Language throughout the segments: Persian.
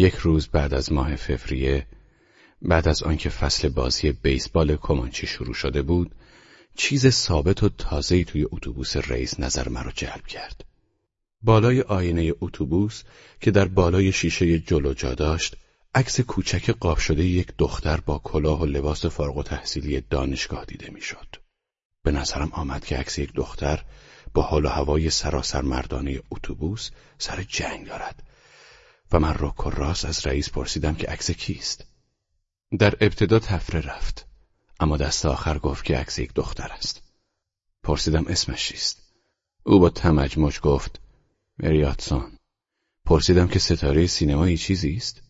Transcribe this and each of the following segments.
یک روز بعد از ماه فوریه بعد از آنکه فصل بازی بیسبال کمانچی شروع شده بود چیز ثابت و تازه‌ای توی اتوبوس رئیس نظر مرا جلب کرد بالای آینه اتوبوس که در بالای شیشه جلو جا داشت عکس کوچک قاب شده یک دختر با کلاه و لباس فارغ و تحصیلی دانشگاه دیده می‌شد. به نظرم آمد که عکس یک دختر با حال و هوای سراسر مردانه اتوبوس سر جنگ دارد و من و راست از رئیس پرسیدم که عکس کیست. در ابتدا تفره رفت اما دست آخر گفت که عکس یک دختر است. پرسیدم اسمش چیست؟ او با تمجمج گفت مریاتسون. پرسیدم که ستاره سینمایی چیزی است؟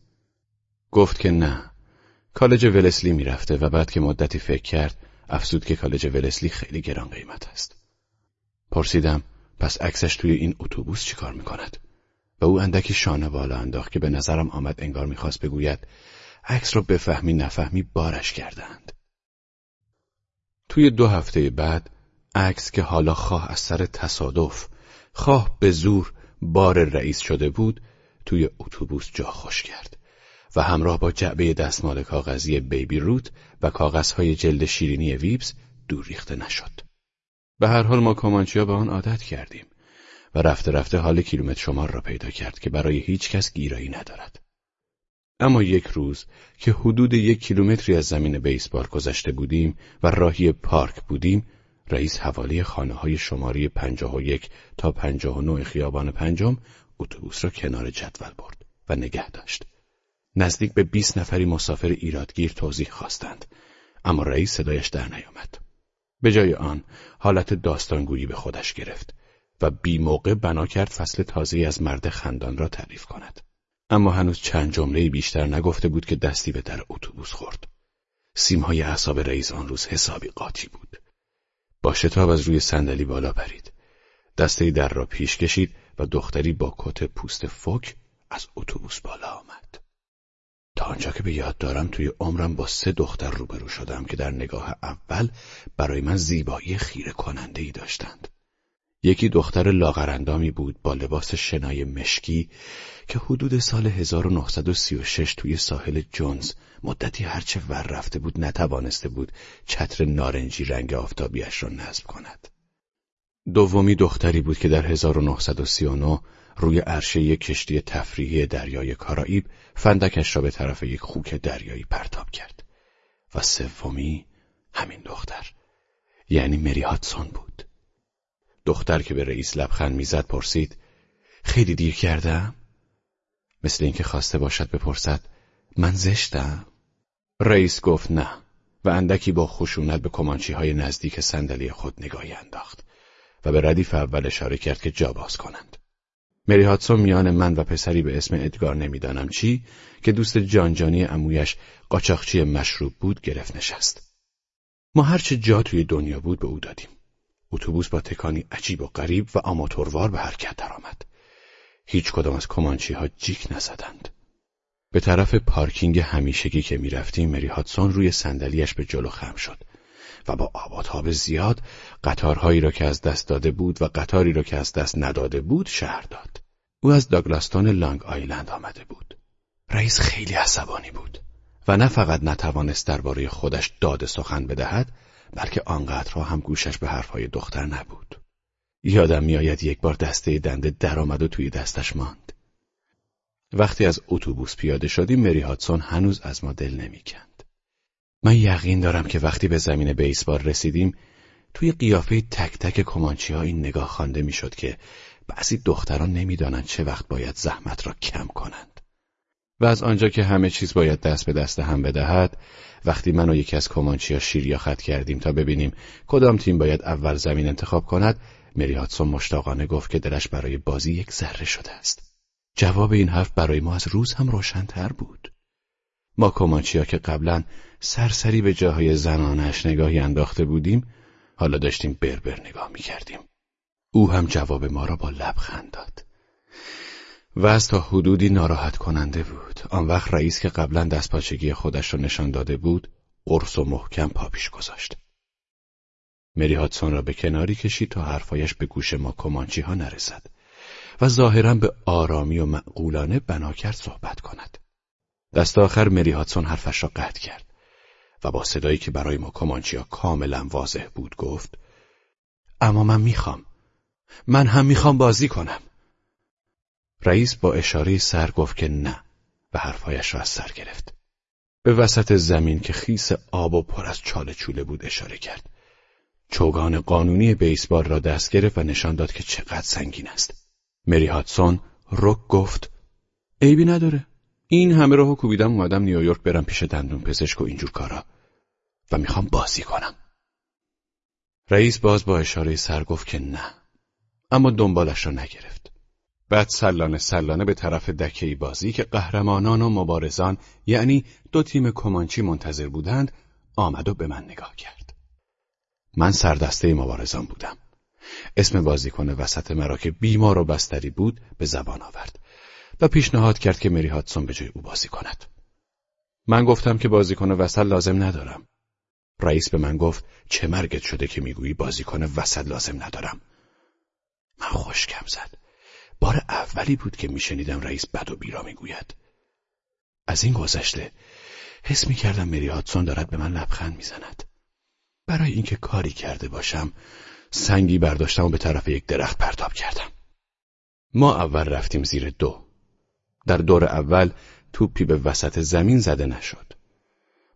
گفت که نه. کالج ولسلی می‌رفته و بعد که مدتی فکر کرد افسود که کالج ولسلی خیلی گران قیمت است. پرسیدم پس عکسش توی این اتوبوس چیکار می‌کند؟ و او اندکی شانه بالا انداخت که به نظرم آمد انگار می‌خواست بگوید عکس را بفهمی نفهمی بارش کردند توی دو هفته بعد عکس که حالا خواه از سر تصادف خواه به زور بار رئیس شده بود توی اتوبوس جا خوش کرد و همراه با جعبه دستمال کاغذی بیبی روت و کاغذهای جلد شیرینی ویبز دور ریخته نشد. به هر حال ما کامانچیا به آن عادت کردیم و رفته رفته حال کیلومتر شمار را پیدا کرد که برای هیچ کس گیرایی ندارد. اما یک روز که حدود یک کیلومتری از زمین بیسبال گذشته بودیم و راهی پارک بودیم رئیس حوالی خانه های شماری پنجاه و یک تا پنجاه و نوع خیابان پنجم اتوبوس را کنار جدول برد و نگه داشت. نزدیک به بیست نفری مسافر ایرادگیر توضیح خواستند اما رئیس صدایش در نیامد. به جای آن حالت داستانگویی به خودش گرفت و بی موقع بنا کرد فصل تازه از مرد خندان را تعریف کند. اما هنوز چند جمله بیشتر نگفته بود که دستی به در اتوبوس خورد. سیمهای اعصاب رئیس آن روز حسابی قاطی بود. با شتاب از روی صندلی بالا پرید. دسته در را پیش کشید و دختری با کت پوست فک از اتوبوس بالا آمد. تا آنجا که به یاد دارم توی عمرم با سه دختر روبرو شدم که در نگاه اول برای من زیبایی خیره کننده ای داشتند. یکی دختر لاغرندامی بود با لباس شنای مشکی که حدود سال 1936 توی ساحل جونز مدتی هرچه ور رفته بود نتوانسته بود چتر نارنجی رنگ آفتابیش را نصب کند. دومی دختری بود که در 1939 روی عرشه یک کشتی تفریحی دریای کارائیب فندکش را به طرف یک خوک دریایی پرتاب کرد و سومی همین دختر یعنی مری هاتسون بود دختر که به رئیس لبخند می‌زد پرسید خیلی دیر کردم مثل اینکه خواسته باشد بپرسد من زشتم رئیس گفت نه و اندکی با خشونت به کمانچی های نزدیک صندلی خود نگاهی انداخت و به ردیف اول اشاره کرد که جا باز کنند مری هاتسون میان من و پسری به اسم ادگار نمی‌دانم چی که دوست جانجانی امویش قاچاقچی مشروب بود گرفت نشست. ما هرچه جا توی دنیا بود به او دادیم. اتوبوس با تکانی عجیب و غریب و آماتوروار به حرکت درآمد. هیچ کدام از کمانچی ها جیک نزدند. به طرف پارکینگ همیشگی که می‌رفتیم مری هاتسون روی صندلیاش به جلو خم شد و با آب زیاد قطارهایی را که از دست داده بود و قطاری را که از دست نداده بود شهر داد. او از داگلاستون لانگ آیلند آمده بود. رئیس خیلی عصبانی بود و نه فقط نتوانست درباره خودش داد سخن بدهد بلکه آنقدرها هم گوشش به حرفهای دختر نبود. یادم میآید یک بار دسته دنده درآمد و توی دستش ماند. وقتی از اتوبوس پیاده شدیم مری هاتسون هنوز از ما دل نمی‌کند. من یقین دارم که وقتی به زمین بیسبال رسیدیم توی قیافه تک تک کمانچی ها این نگاه خوانده می‌شد که بعضی دختران نمی‌دانند چه وقت باید زحمت را کم کنند. و از آنجا که همه چیز باید دست به دست هم بدهد وقتی من و یکی از کمانچی ها شیر یا خط کردیم تا ببینیم کدام تیم باید اول زمین انتخاب کند مری هاتسون مشتاقانه گفت که دلش برای بازی یک ذره شده است. جواب این حرف برای ما از روز هم روشنتر بود. ما کمانچیا که قبلا سرسری به جاهای زنانش نگاهی انداخته بودیم حالا داشتیم بربر نگاه می‌کردیم او هم جواب ما را با لبخند داد و از تا حدودی ناراحت کننده بود. آن وقت رئیس که قبلا دستپاچگی خودش را نشان داده بود قرص و محکم پا پیش گذاشت. مری هاتسون را به کناری کشید تا حرفایش به گوش ما کمانچی ها نرسد و ظاهرا به آرامی و معقولانه بنا کرد صحبت کند. دست آخر مری هاتسون حرفش را قطع کرد و با صدایی که برای ما کمانچیا کاملا واضح بود گفت اما من می‌خوام. من هم می‌خوام بازی کنم. رئیس با اشاره سر گفت که نه و حرفهایش را از سر گرفت. به وسط زمین که خیس آب و پر از چاله چوله بود اشاره کرد. چوگان قانونی بیسبال را دست گرفت و نشان داد که چقدر سنگین است. مری هاتسون رک گفت عیبی نداره. این همه راهو کوبیدم اومدم نیویورک برم پیش دندون پزشک و اینجور کارا. و می‌خوام بازی کنم. رئیس باز با اشاره سر گفت که نه اما دنبالش را نگرفت. بعد سلانه سلانه به طرف دکه بازی که قهرمانان و مبارزان یعنی دو تیم کمانچی منتظر بودند آمد و به من نگاه کرد من سردسته مبارزان بودم اسم بازیکن وسط مرا که بیمار و بستری بود به زبان آورد و پیشنهاد کرد که مری هاتسون به جای او بازی کند. من گفتم که بازیکن وسط لازم ندارم. رئیس به من گفت چه مرگت شده که می‌گویی بازیکن وسط لازم ندارم. من خوشکم زد. بار اولی بود که میشنیدم رئیس بد و بیرا می‌گوید. از این گذشته حس می‌کردم مری هاتسون دارد به من لبخند می‌زند. برای اینکه کاری کرده باشم سنگی برداشتم و به طرف یک درخت پرتاب کردم. ما اول رفتیم زیر دو. در دور اول توپی به وسط زمین زده نشد.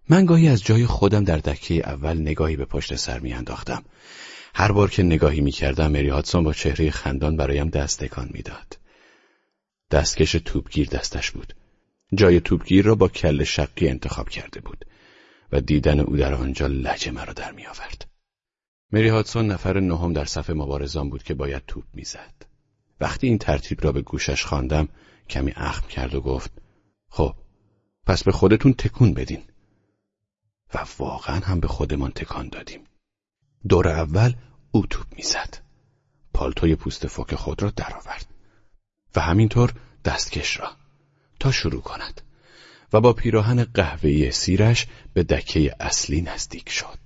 من گاهی از جای خودم در دکه اول نگاهی به پشت سر میانداختم. هر بار که نگاهی می‌کردم مری هاتسون با چهره خندان برایم دست تکان می‌داد. دستکش توپگیر دستش بود. جای توپگیر را با کل شقی انتخاب کرده بود و دیدن او در آنجا لجه مرا در میآورد. مری هاتسون نفر نهم در صف مبارزان بود که باید توپ می‌زد. وقتی این ترتیب را به گوشش خواندم کمی اخم کرد و گفت خب پس به خودتون تکون بدین و واقعا هم به خودمان تکان دادیم دور اول او توپ می‌زد پالتوی پوست فوک خود را درآورد و همینطور دستکش را تا شروع کند و با پیراهن قهوه‌ای سیرش به دکه اصلی نزدیک شد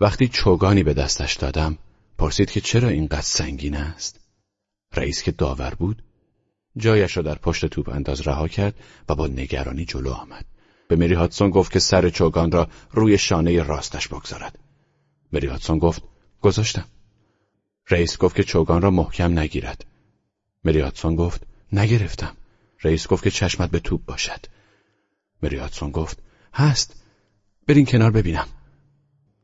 وقتی چوگانی به دستش دادم پرسید که چرا اینقدر سنگین است رئیس که داور بود جایش را در پشت توپ انداز رها کرد و با نگرانی جلو آمد. به مری هاتسون گفت که سر چوگان را روی شانه راستش بگذارد. مری هاتسون گفت گذاشتم. رئیس گفت که چوگان را محکم نگیرد. مری هاتسون گفت نگرفتم. رئیس گفت که چشمت به توپ باشد. مری هاتسون گفت هست. برین کنار ببینم.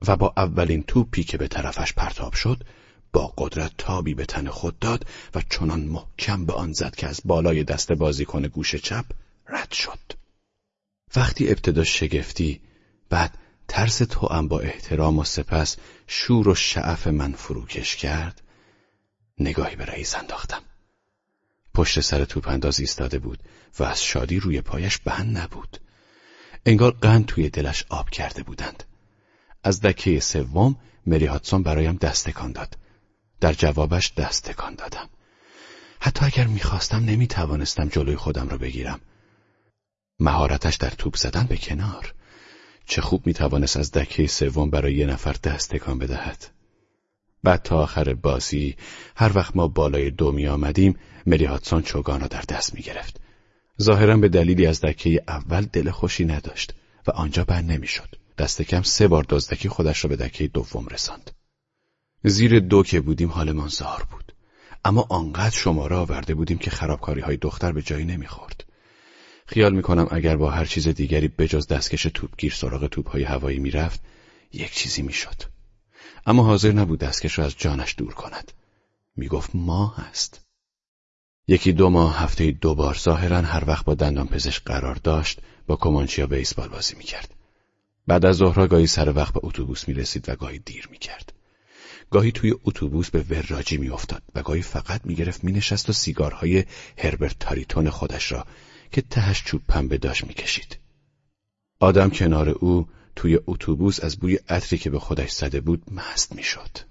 و با اولین توپی که به طرفش پرتاب شد با قدرت تابی به تن خود داد و چنان محکم به آن زد که از بالای دست بازیکن گوش چپ رد شد. وقتی ابتدا شگفتی بعد ترس تو با احترام و سپس شور و شعف من فروکش کرد نگاهی به رئیس انداختم. پشت سر توپ انداز ایستاده بود و از شادی روی پایش بند نبود. انگار قند توی دلش آب کرده بودند. از دکه سوم مری هاتسون برایم دستکان داد در جوابش دست تکان دادم. حتی اگر می‌خواستم نمی‌توانستم جلوی خودم را بگیرم. مهارتش در توپ زدن به کنار. چه خوب می‌توانست از دکه سوم برای یه نفر دست تکان بدهد. بعد تا آخر بازی هر وقت ما بالای دو می آمدیم مری هاتسون چوگان را در دست می گرفت. ظاهرا به دلیلی از دکه اول دل خوشی نداشت و آنجا بر نمی‌شد. دست کم سه بار دزدکی خودش را به دکه دوم رساند. زیر دو که بودیم حالمان زار بود اما آنقدر شماره آورده بودیم که خرابکاری های دختر به جایی نمی‌خورد خیال می‌کنم اگر با هر چیز دیگری بجز دستکش توپگیر سراغ توپهای هوایی می‌رفت یک چیزی می‌شد. اما حاضر نبود دستکش را از جانش دور کند. می‌گفت ما هست یکی دو ماه هفته دو بار ظاهرا هر وقت با دندان پزشک قرار داشت با کمانچیا بیسبال بازی می‌کرد. بعد از ظهرها گاهی سر وقت به اتوبوس می‌رسید و گاهی دیر می‌کرد. گاهی توی اتوبوس به وراجی میافتاد و گاهی فقط می‌گرفت مینشست و سیگارهای هربرت تاریتون خودش را که تهش چوب پنبه داشت می‌کشید. آدم کنار او توی اتوبوس از بوی عطری که به خودش زده بود مست می‌شد.